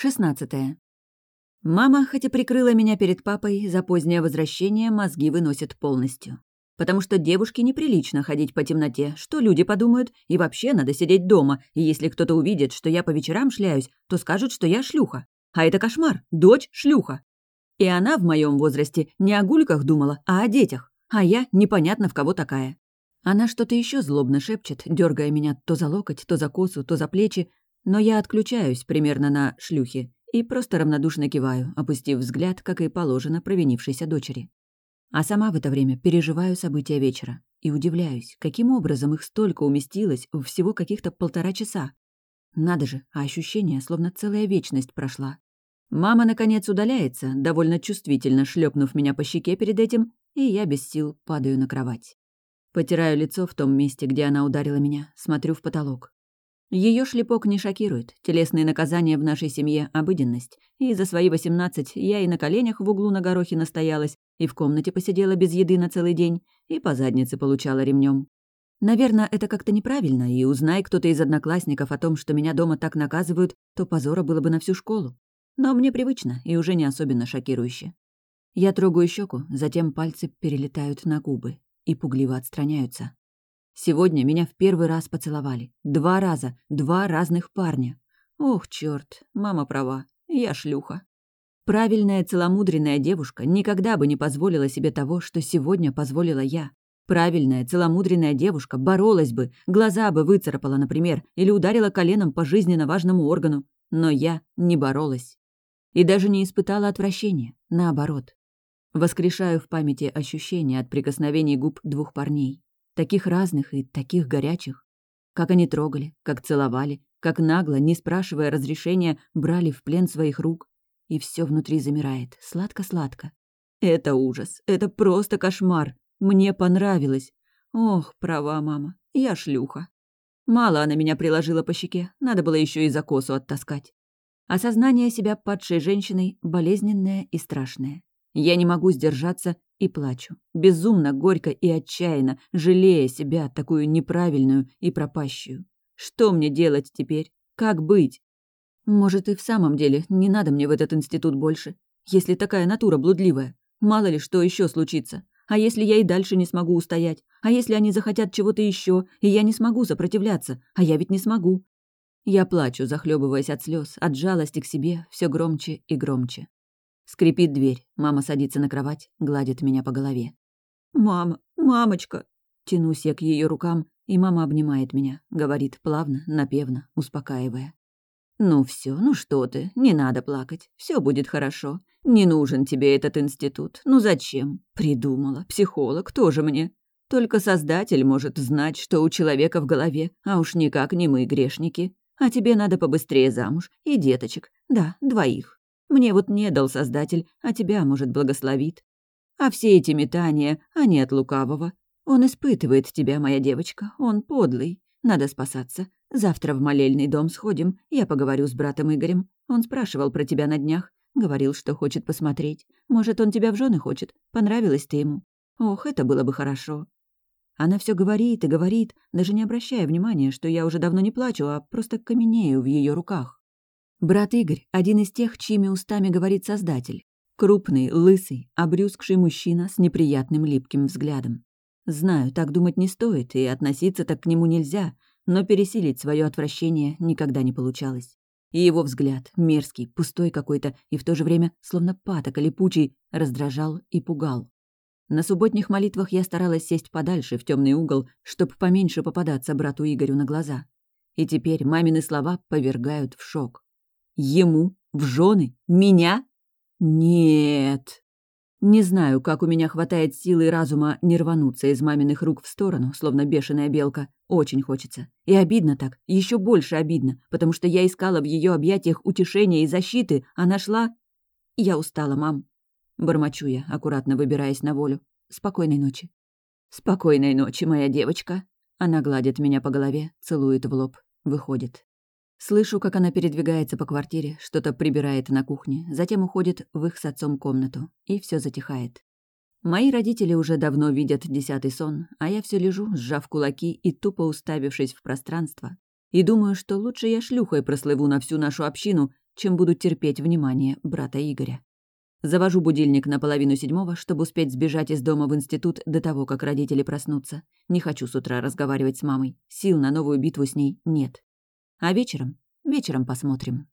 16. Мама, хоть и прикрыла меня перед папой, за позднее возвращение мозги выносит полностью. Потому что девушке неприлично ходить по темноте, что люди подумают, и вообще надо сидеть дома, и если кто-то увидит, что я по вечерам шляюсь, то скажут, что я шлюха. А это кошмар, дочь шлюха. И она в моем возрасте не о гульках думала, а о детях, а я непонятно в кого такая. Она что-то еще злобно шепчет, дергая меня то за локоть, то за косу, то за плечи, но я отключаюсь примерно на шлюхе и просто равнодушно киваю, опустив взгляд, как и положено провинившейся дочери. А сама в это время переживаю события вечера и удивляюсь, каким образом их столько уместилось в всего каких-то полтора часа. Надо же, а ощущение, словно целая вечность прошла. Мама, наконец, удаляется, довольно чувствительно шлепнув меня по щеке перед этим, и я без сил падаю на кровать. Потираю лицо в том месте, где она ударила меня, смотрю в потолок. Ее шлепок не шокирует. Телесные наказания в нашей семье — обыденность. И за свои восемнадцать я и на коленях в углу на горохе настоялась, и в комнате посидела без еды на целый день, и по заднице получала ремнем. Наверное, это как-то неправильно, и узнай кто-то из одноклассников о том, что меня дома так наказывают, то позора было бы на всю школу. Но мне привычно и уже не особенно шокирующе. Я трогаю щеку, затем пальцы перелетают на губы и пугливо отстраняются. Сегодня меня в первый раз поцеловали. Два раза, два разных парня. Ох, черт, мама права, я шлюха. Правильная целомудренная девушка никогда бы не позволила себе того, что сегодня позволила я. Правильная целомудренная девушка боролась бы, глаза бы выцарапала, например, или ударила коленом по жизненно важному органу. Но я не боролась. И даже не испытала отвращения, наоборот. Воскрешаю в памяти ощущения от прикосновений губ двух парней. Таких разных и таких горячих. Как они трогали, как целовали, как нагло, не спрашивая разрешения, брали в плен своих рук. И все внутри замирает, сладко-сладко. Это ужас, это просто кошмар. Мне понравилось. Ох, права мама, я шлюха. Мало она меня приложила по щеке, надо было еще и за косу оттаскать. Осознание себя падшей женщиной болезненное и страшное. Я не могу сдержаться и плачу. Безумно, горько и отчаянно, жалея себя, такую неправильную и пропащую. Что мне делать теперь? Как быть? Может, и в самом деле не надо мне в этот институт больше, если такая натура блудливая. Мало ли, что еще случится. А если я и дальше не смогу устоять? А если они захотят чего-то еще, и я не смогу сопротивляться? А я ведь не смогу. Я плачу, захлебываясь от слез, от жалости к себе, все громче и громче. Скрипит дверь. Мама садится на кровать, гладит меня по голове. «Мама, мамочка!» Тянусь я к ее рукам, и мама обнимает меня, говорит плавно, напевно, успокаивая. «Ну все, ну что ты, не надо плакать, все будет хорошо. Не нужен тебе этот институт, ну зачем? Придумала, психолог тоже мне. Только Создатель может знать, что у человека в голове, а уж никак не мы, грешники. А тебе надо побыстрее замуж и деточек, да, двоих. Мне вот не дал Создатель, а тебя, может, благословит. А все эти метания, они от лукавого. Он испытывает тебя, моя девочка, он подлый. Надо спасаться. Завтра в молельный дом сходим, я поговорю с братом Игорем. Он спрашивал про тебя на днях, говорил, что хочет посмотреть. Может, он тебя в жены хочет, понравилась ты ему. Ох, это было бы хорошо. Она все говорит и говорит, даже не обращая внимания, что я уже давно не плачу, а просто каменею в ее руках. Брат Игорь — один из тех, чьими устами говорит Создатель. Крупный, лысый, обрюзгший мужчина с неприятным липким взглядом. Знаю, так думать не стоит, и относиться так к нему нельзя, но пересилить свое отвращение никогда не получалось. И его взгляд, мерзкий, пустой какой-то, и в то же время словно паток липучий, раздражал и пугал. На субботних молитвах я старалась сесть подальше, в темный угол, чтобы поменьше попадаться брату Игорю на глаза. И теперь мамины слова повергают в шок. Ему? В жены? Меня? Нет. Не знаю, как у меня хватает силы и разума не рвануться из маминых рук в сторону, словно бешеная белка. Очень хочется. И обидно так, еще больше обидно, потому что я искала в ее объятиях утешения и защиты, а нашла... Я устала, мам. Бормочу я, аккуратно выбираясь на волю. Спокойной ночи. Спокойной ночи, моя девочка. Она гладит меня по голове, целует в лоб, выходит. Слышу, как она передвигается по квартире, что-то прибирает на кухне, затем уходит в их с отцом комнату, и все затихает. Мои родители уже давно видят десятый сон, а я все лежу, сжав кулаки и тупо уставившись в пространство, и думаю, что лучше я шлюхой прослыву на всю нашу общину, чем буду терпеть внимание брата Игоря. Завожу будильник на половину седьмого, чтобы успеть сбежать из дома в институт до того, как родители проснутся. Не хочу с утра разговаривать с мамой. Сил на новую битву с ней нет. А вечером? Вечером посмотрим.